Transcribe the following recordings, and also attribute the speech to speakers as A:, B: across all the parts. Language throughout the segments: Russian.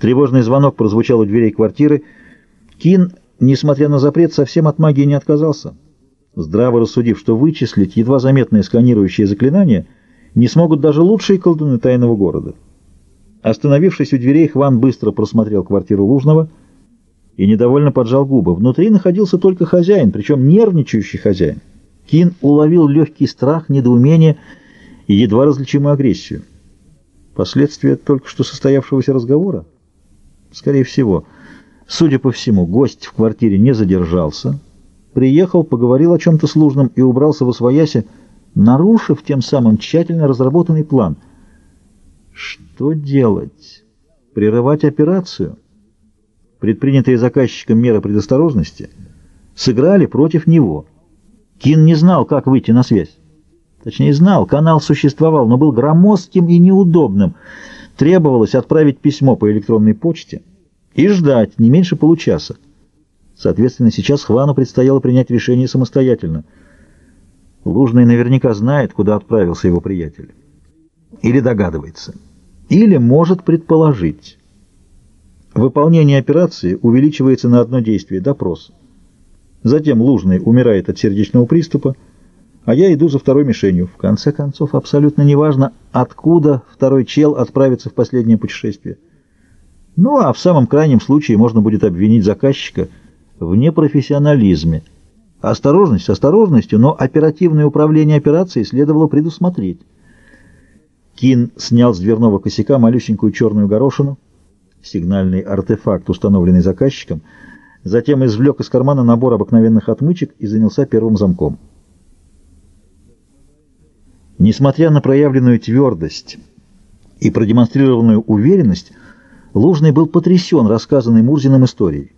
A: Тревожный звонок прозвучал у дверей квартиры. Кин, несмотря на запрет, совсем от магии не отказался. Здраво рассудив, что вычислить едва заметное сканирующее заклинание не смогут даже лучшие колдуны тайного города. Остановившись у дверей, Хван быстро просмотрел квартиру Лужного и недовольно поджал губы. Внутри находился только хозяин, причем нервничающий хозяин. Кин уловил легкий страх, недоумение и едва различимую агрессию. Последствия только что состоявшегося разговора? Скорее всего. Судя по всему, гость в квартире не задержался, приехал, поговорил о чем-то с Лужным и убрался в освоясе, нарушив тем самым тщательно разработанный план. Что делать? Прерывать операцию? Предпринятые заказчиком меры предосторожности сыграли против него. Кин не знал, как выйти на связь. Точнее, знал, канал существовал, но был громоздким и неудобным. Требовалось отправить письмо по электронной почте и ждать не меньше получаса. Соответственно, сейчас Хвану предстояло принять решение самостоятельно. Лужный наверняка знает, куда отправился его приятель. Или догадывается. Или может предположить. Выполнение операции увеличивается на одно действие – допрос. Затем Лужный умирает от сердечного приступа, а я иду за второй мишенью. В конце концов, абсолютно неважно, откуда второй чел отправится в последнее путешествие. Ну, а в самом крайнем случае можно будет обвинить заказчика в непрофессионализме. Осторожность осторожностью, но оперативное управление операцией следовало предусмотреть. Кин снял с дверного косяка малюсенькую черную горошину, сигнальный артефакт, установленный заказчиком, затем извлек из кармана набор обыкновенных отмычек и занялся первым замком. Несмотря на проявленную твердость и продемонстрированную уверенность, Лужный был потрясен рассказанной Мурзиным историей.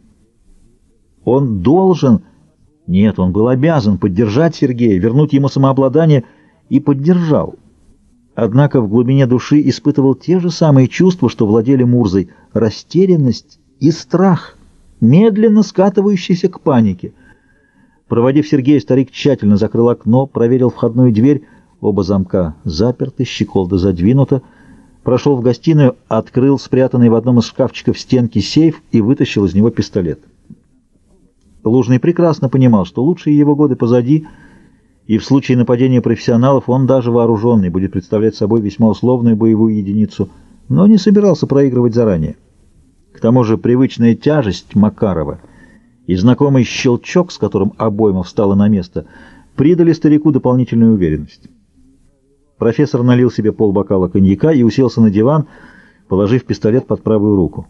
A: Он должен, нет, он был обязан поддержать Сергея, вернуть ему самообладание и поддержал. Однако в глубине души испытывал те же самые чувства, что владели Мурзой — растерянность и страх, медленно скатывающийся к панике. Проводив Сергея, старик тщательно закрыл окно, проверил входную дверь, Оба замка заперты, щеколда задвинута. Прошел в гостиную, открыл спрятанный в одном из шкафчиков стенки сейф и вытащил из него пистолет. Лужный прекрасно понимал, что лучшие его годы позади, и в случае нападения профессионалов он даже вооруженный будет представлять собой весьма условную боевую единицу, но не собирался проигрывать заранее. К тому же привычная тяжесть Макарова и знакомый щелчок, с которым обойма встала на место, придали старику дополнительную уверенность. Профессор налил себе полбокала коньяка и уселся на диван, положив пистолет под правую руку.